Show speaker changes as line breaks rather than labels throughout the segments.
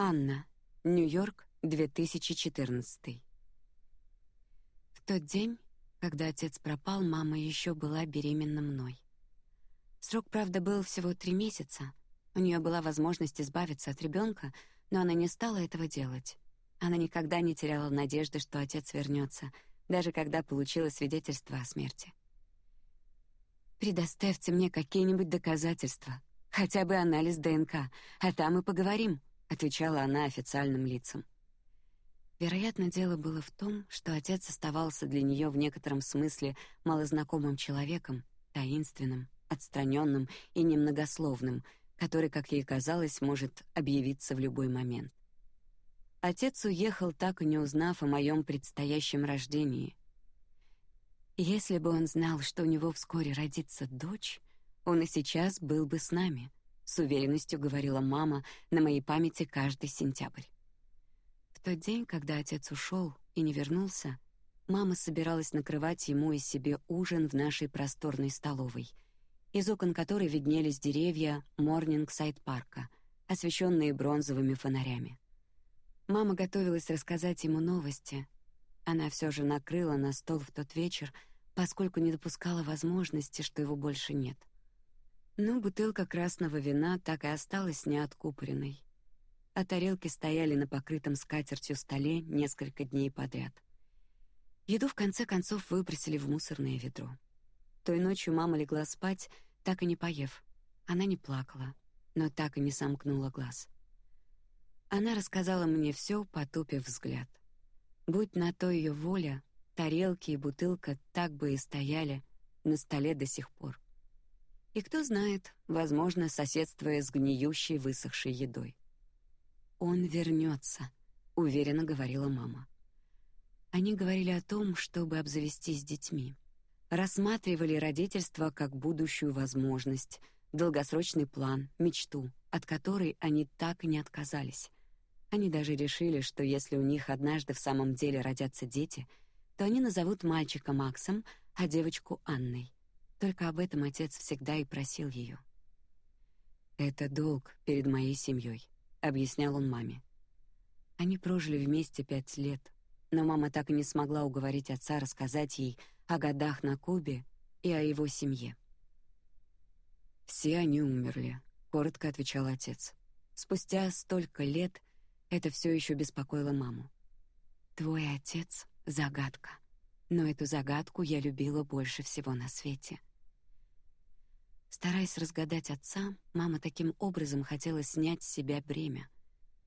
Анна, Нью-Йорк, 2014. В тот день, когда отец пропал, мама еще была беременна мной. Срок, правда, был всего три месяца. У нее была возможность избавиться от ребенка, но она не стала этого делать. Она никогда не теряла надежды, что отец вернется, даже когда получила свидетельство о смерти. Предоставьте мне какие-нибудь доказательства, хотя бы анализ ДНК, а там и поговорим, отвечала она официальным лицам. Вероятно, дело было в том, что отец оставался для нее в некотором смысле малознакомым человеком, таинственным, отстраненным и немногословным, который, как ей казалось, может объявиться в любой момент. Отец уехал, так и не узнав о моем предстоящем рождении. Если бы он знал, что у него вскоре родится дочь, он и сейчас был бы с нами, с уверенностью говорила мама на моей памяти каждый сентябрь. В тот день, когда отец ушел и не вернулся, мама собиралась накрывать ему и себе ужин в нашей просторной столовой, из окон которой виднелись деревья Морнингсайд-парка, освещенные бронзовыми фонарями. Мама готовилась рассказать ему новости. Она все же накрыла на стол в тот вечер, поскольку не допускала возможности, что его больше нет. Но бутылка красного вина так и осталась неоткупоренной, а тарелки стояли на покрытом скатертью столе несколько дней подряд. Еду в конце концов выбросили в мусорное ведро. Той ночью мама легла спать, так и не поев. Она не плакала, но так и не сомкнула глаз. Она рассказала мне все, потупив взгляд. Будь на то ее воля, тарелки и бутылка так бы и стояли на столе до сих пор. И кто знает, возможно, соседствуя с гниющей высохшей едой. Он вернется, уверенно говорила мама. Они говорили о том, чтобы обзавестись детьми, рассматривали родительство как будущую возможность, долгосрочный план, мечту, от которой они так и не отказались. Они даже решили, что если у них однажды в самом деле родятся дети, то они назовут мальчика Максом, а девочку Анной. Только об этом отец всегда и просил ее. Это долг перед моей семьей, объяснял он маме. Они прожили вместе пять лет, но мама так и не смогла уговорить отца рассказать ей о годах на Кубе и о его семье. Все они умерли, коротко отвечал отец. Спустя столько лет это все еще беспокоило маму. Твой отец загадка, но эту загадку я любила больше всего на свете. Стараясь разгадать отца, мама таким образом хотела снять с себя бремя.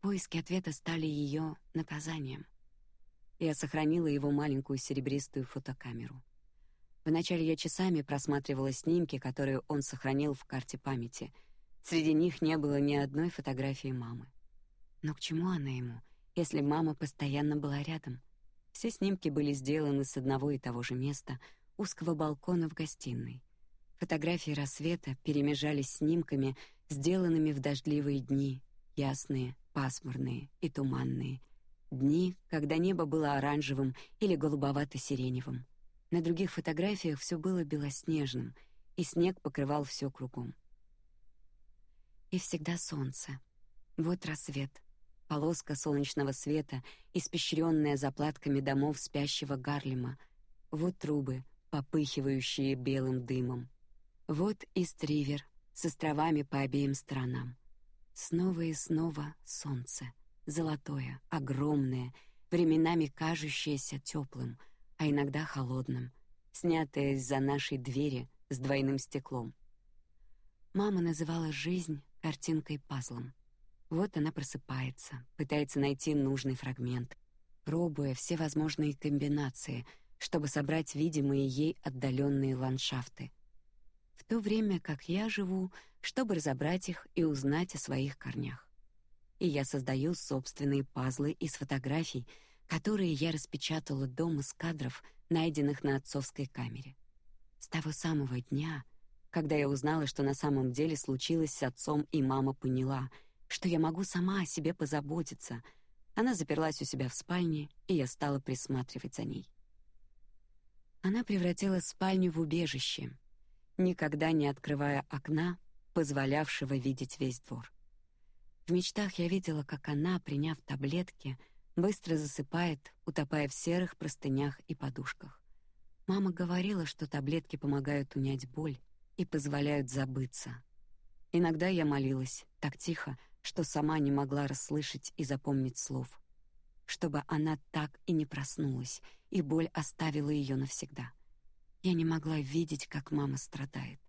Поиски ответа стали ее наказанием. Я сохранила его маленькую серебристую фотокамеру. Вначале я часами просматривала снимки, которые он сохранил в карте памяти. Среди них не было ни одной фотографии мамы. Но к чему она ему, если мама постоянно была рядом? Все снимки были сделаны с одного и того же места, узкого балкона в гостиной. Фотографии рассвета перемежались снимками, сделанными в дождливые дни, ясные, пасмурные и туманные. Дни, когда небо было оранжевым или голубовато-сиреневым. На других фотографиях все было белоснежным, и снег покрывал все кругом. И всегда солнце. Вот рассвет полоска солнечного света, испещренная заплатками домов спящего Гарлема. Вот трубы, попыхивающие белым дымом. Вот и стривер с островами по обеим сторонам. Снова и снова солнце, золотое, огромное, временами кажущееся теплым, а иногда холодным, снятое из-за нашей двери с двойным стеклом. Мама называла жизнь картинкой-пазлом. Вот она просыпается, пытается найти нужный фрагмент, пробуя все возможные комбинации, чтобы собрать видимые ей отдаленные ландшафты. То время как я живу, чтобы разобрать их и узнать о своих корнях. И я создаю собственные пазлы из фотографий, которые я распечатала дома с кадров, найденных на отцовской камере. С того самого дня, когда я узнала, что на самом деле случилось с отцом, и мама поняла — что я могу сама о себе позаботиться. Она заперлась у себя в спальне, и я стала присматривать за ней. Она превратила спальню в убежище, никогда не открывая окна, позволявшего видеть весь двор. В мечтах я видела, как она, приняв таблетки, быстро засыпает, утопая в серых простынях и подушках. Мама говорила, что таблетки помогают унять боль и позволяют забыться. Иногда я молилась так тихо, что сама не могла расслышать и запомнить слов, чтобы она так и не проснулась, и боль оставила ее навсегда. Я не могла видеть, как мама страдает.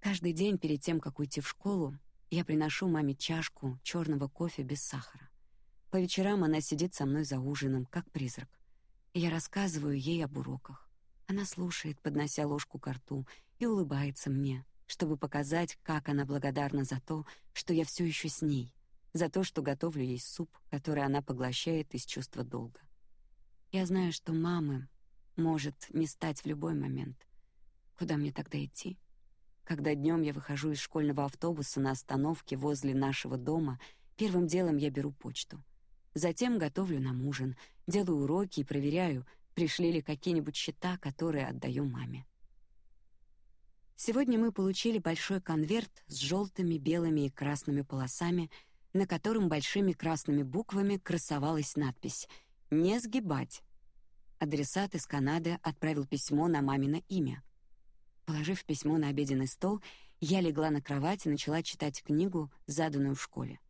Каждый день перед тем, как уйти в школу, я приношу маме чашку черного кофе без сахара. По вечерам она сидит со мной за ужином, как призрак я рассказываю ей об уроках. Она слушает, поднося ложку к рту, и улыбается мне, чтобы показать, как она благодарна за то, что я все еще с ней, за то, что готовлю ей суп, который она поглощает из чувства долга. Я знаю, что мамы может не стать в любой момент. Куда мне тогда идти? Когда днем я выхожу из школьного автобуса на остановке возле нашего дома, первым делом я беру почту — Затем готовлю нам ужин, делаю уроки и проверяю, пришли ли какие-нибудь счета, которые отдаю маме. Сегодня мы получили большой конверт с желтыми, белыми и красными полосами, на котором большими красными буквами красовалась надпись «Не сгибать». Адресат из Канады отправил письмо на мамино имя. Положив письмо на обеденный стол, я легла на кровать и начала читать книгу, заданную в школе.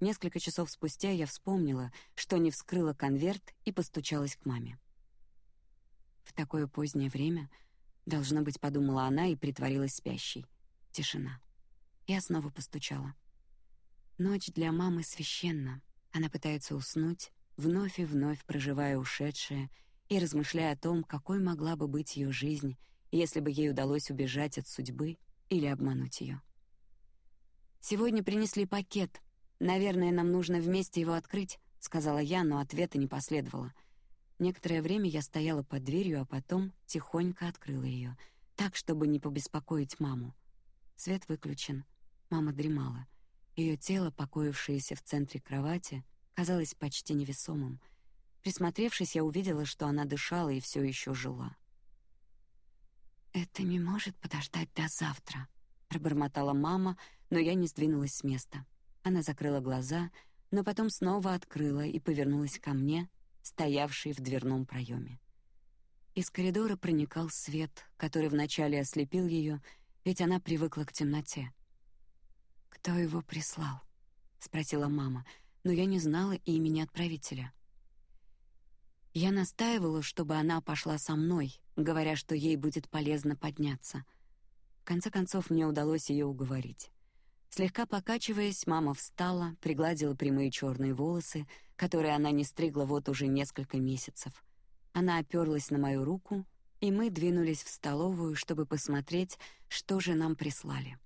Несколько часов спустя я вспомнила, что не вскрыла конверт и постучалась к маме. В такое позднее время, должно быть, подумала она и притворилась спящей. Тишина. Я снова постучала. Ночь для мамы священна. Она пытается уснуть, вновь и вновь проживая ушедшее и размышляя о том, какой могла бы быть ее жизнь, если бы ей удалось убежать от судьбы или обмануть ее. Сегодня принесли пакет, Наверное, нам нужно вместе его открыть, сказала я, но ответа не последовало. Некоторое время я стояла под дверью, а потом тихонько открыла ее, так, чтобы не побеспокоить маму. Свет выключен. Мама дремала. Ее тело, покоившееся в центре кровати, казалось почти невесомым. Присмотревшись, я увидела, что она дышала и все еще жила. Это не может подождать до завтра, пробормотала мама, но я не сдвинулась с места. Она закрыла глаза, но потом снова открыла и повернулась ко мне, стоявшей в дверном проеме. Из коридора проникал свет, который вначале ослепил ее, ведь она привыкла к темноте. Кто его прислал? спросила мама, но я не знала имени отправителя. Я настаивала, чтобы она пошла со мной, говоря, что ей будет полезно подняться. В конце концов мне удалось ее уговорить. Слегка покачиваясь, мама встала, пригладила прямые черные волосы, которые она не стригла вот уже несколько месяцев. Она оперлась на мою руку, и мы двинулись в столовую, чтобы посмотреть, что же нам прислали.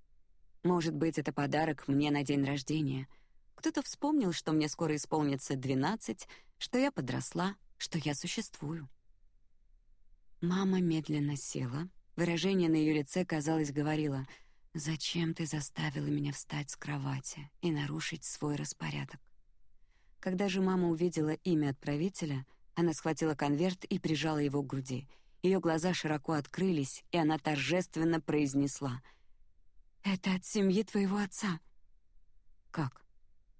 Может быть, это подарок мне на день рождения. Кто-то вспомнил, что мне скоро исполнится двенадцать, что я подросла, что я существую. Мама медленно села. Выражение на ее лице, казалось, говорило — Зачем ты заставила меня встать с кровати и нарушить свой распорядок? Когда же мама увидела имя отправителя, она схватила конверт и прижала его к груди. Ее глаза широко открылись, и она торжественно произнесла: "Это от семьи твоего отца". Как?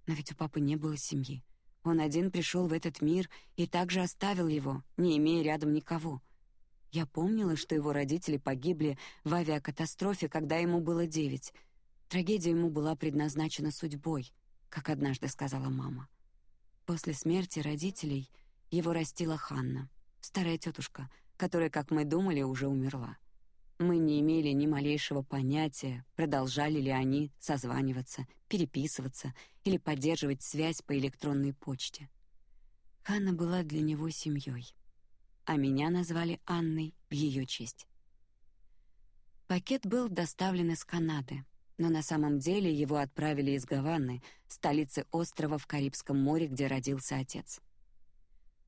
Но ведь у папы не было семьи. Он один пришел в этот мир и также оставил его, не имея рядом никого. Я помнила, что его родители погибли в авиакатастрофе, когда ему было девять. Трагедия ему была предназначена судьбой, как однажды сказала мама. После смерти родителей его растила Ханна, старая тетушка, которая, как мы думали, уже умерла. Мы не имели ни малейшего понятия, продолжали ли они созваниваться, переписываться или поддерживать связь по электронной почте. Ханна была для него семьей а меня назвали Анной в ее честь. Пакет был доставлен из Канады, но на самом деле его отправили из Гаваны, столицы острова в Карибском море, где родился отец.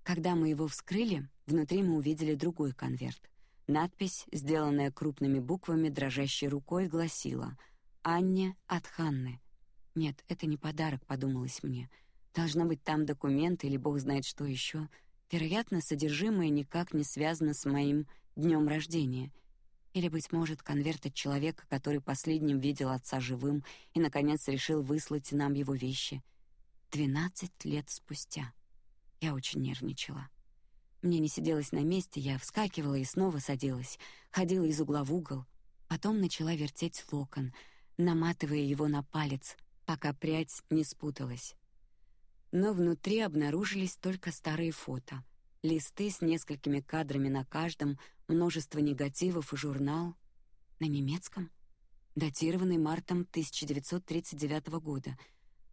Когда мы его вскрыли, внутри мы увидели другой конверт. Надпись, сделанная крупными буквами дрожащей рукой, гласила: "Анне от Ханны". Нет, это не подарок, подумалось мне. Должно быть там документ или бог знает что еще. Вероятно, содержимое никак не связано с моим днем рождения. Или, быть может, конверт от человека, который последним видел отца живым и, наконец, решил выслать нам его вещи. Двенадцать лет спустя. Я очень нервничала. Мне не сиделось на месте, я вскакивала и снова садилась, ходила из угла в угол. Потом начала вертеть локон, наматывая его на палец, пока прядь не спуталась. Но внутри обнаружились только старые фото, листы с несколькими кадрами на каждом, множество негативов и журнал на немецком, датированный мартом 1939 года.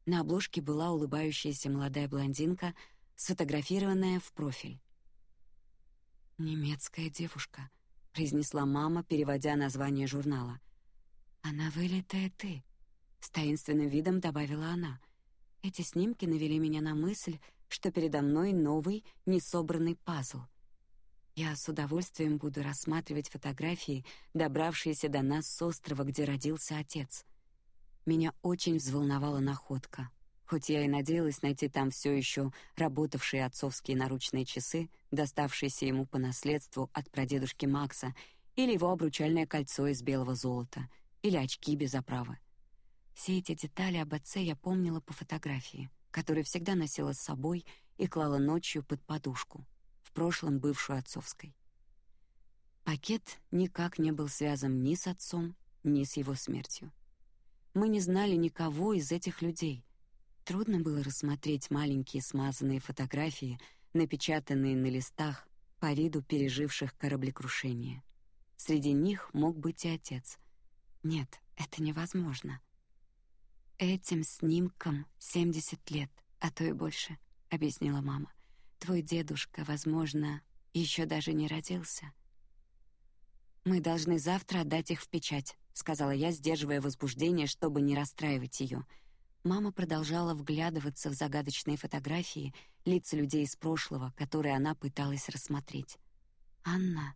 На обложке была улыбающаяся молодая блондинка, сфотографированная в профиль. Немецкая девушка, произнесла мама, переводя название журнала. Она вылитая ты, с таинственным видом добавила она. Эти снимки навели меня на мысль, что передо мной новый, несобранный пазл. Я с удовольствием буду рассматривать фотографии, добравшиеся до нас с острова, где родился отец. Меня очень взволновала находка. Хоть я и надеялась найти там все еще работавшие отцовские наручные часы, доставшиеся ему по наследству от прадедушки Макса, или его обручальное кольцо из белого золота, или очки без оправы. Все эти детали об отце я помнила по фотографии, которую всегда носила с собой и клала ночью под подушку, в прошлом бывшую отцовской. Пакет никак не был связан ни с отцом, ни с его смертью. Мы не знали никого из этих людей. Трудно было рассмотреть маленькие смазанные фотографии, напечатанные на листах по виду переживших кораблекрушение. Среди них мог быть и отец. Нет, это невозможно. Этим снимкам семьдесят лет, а то и больше, объяснила мама. Твой дедушка, возможно, еще даже не родился. Мы должны завтра отдать их в печать, сказала я, сдерживая возбуждение, чтобы не расстраивать ее. Мама продолжала вглядываться в загадочные фотографии, лица людей из прошлого, которые она пыталась рассмотреть. Анна,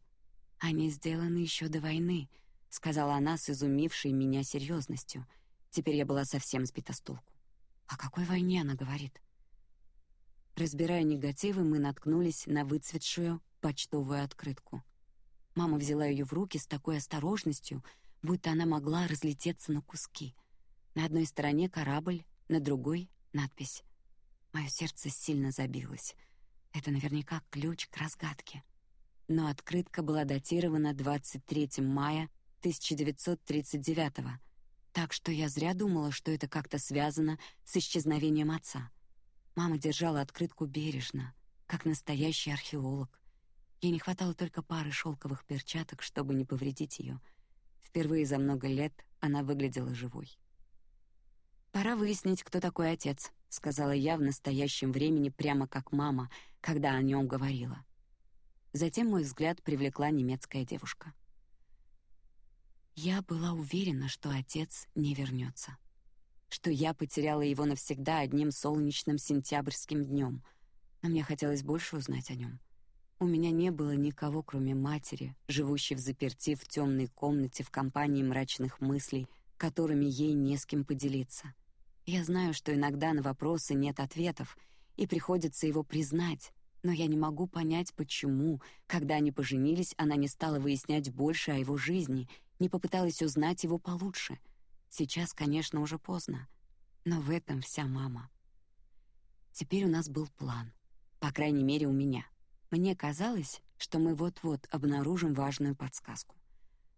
они сделаны еще до войны, сказала она с изумившей меня серьезностью. Теперь я была совсем сбита с толку. О какой войне она говорит? Разбирая негативы, мы наткнулись на выцветшую почтовую открытку. Мама взяла ее в руки с такой осторожностью, будто она могла разлететься на куски. На одной стороне корабль, на другой надпись. Мое сердце сильно забилось. Это наверняка ключ к разгадке. Но открытка была датирована 23 мая 1939 года так что я зря думала, что это как-то связано с исчезновением отца. Мама держала открытку бережно, как настоящий археолог. Ей не хватало только пары шелковых перчаток, чтобы не повредить ее. Впервые за много лет она выглядела живой. Пора выяснить, кто такой отец, сказала я в настоящем времени прямо как мама, когда о нем говорила. Затем мой взгляд привлекла немецкая девушка. Я была уверена, что отец не вернется, что я потеряла его навсегда одним солнечным сентябрьским днем, но мне хотелось больше узнать о нем. У меня не было никого, кроме матери, живущей в заперти в темной комнате в компании мрачных мыслей, которыми ей не с кем поделиться. Я знаю, что иногда на вопросы нет ответов, и приходится его признать, но я не могу понять, почему, когда они поженились, она не стала выяснять больше о его жизни не попыталась узнать его получше. Сейчас, конечно, уже поздно, но в этом вся мама. Теперь у нас был план, по крайней мере у меня. Мне казалось, что мы вот-вот обнаружим важную подсказку.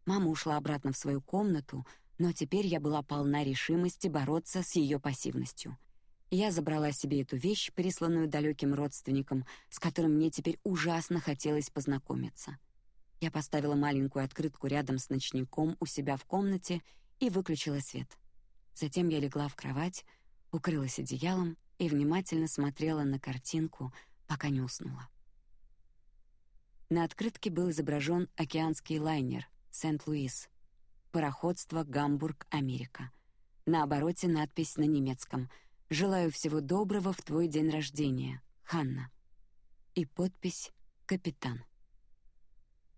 Мама ушла обратно в свою комнату, но теперь я была полна решимости бороться с ее пассивностью. Я забрала себе эту вещь, присланную далеким родственником, с которым мне теперь ужасно хотелось познакомиться. Я поставила маленькую открытку рядом с ночником у себя в комнате и выключила свет. Затем я легла в кровать, укрылась одеялом и внимательно смотрела на картинку, пока не уснула. На открытке был изображен океанский лайнер Сент-Луис, пароходство Гамбург, Америка. На обороте надпись на немецком: "Желаю всего доброго в твой день рождения, Ханна". И подпись: "Капитан".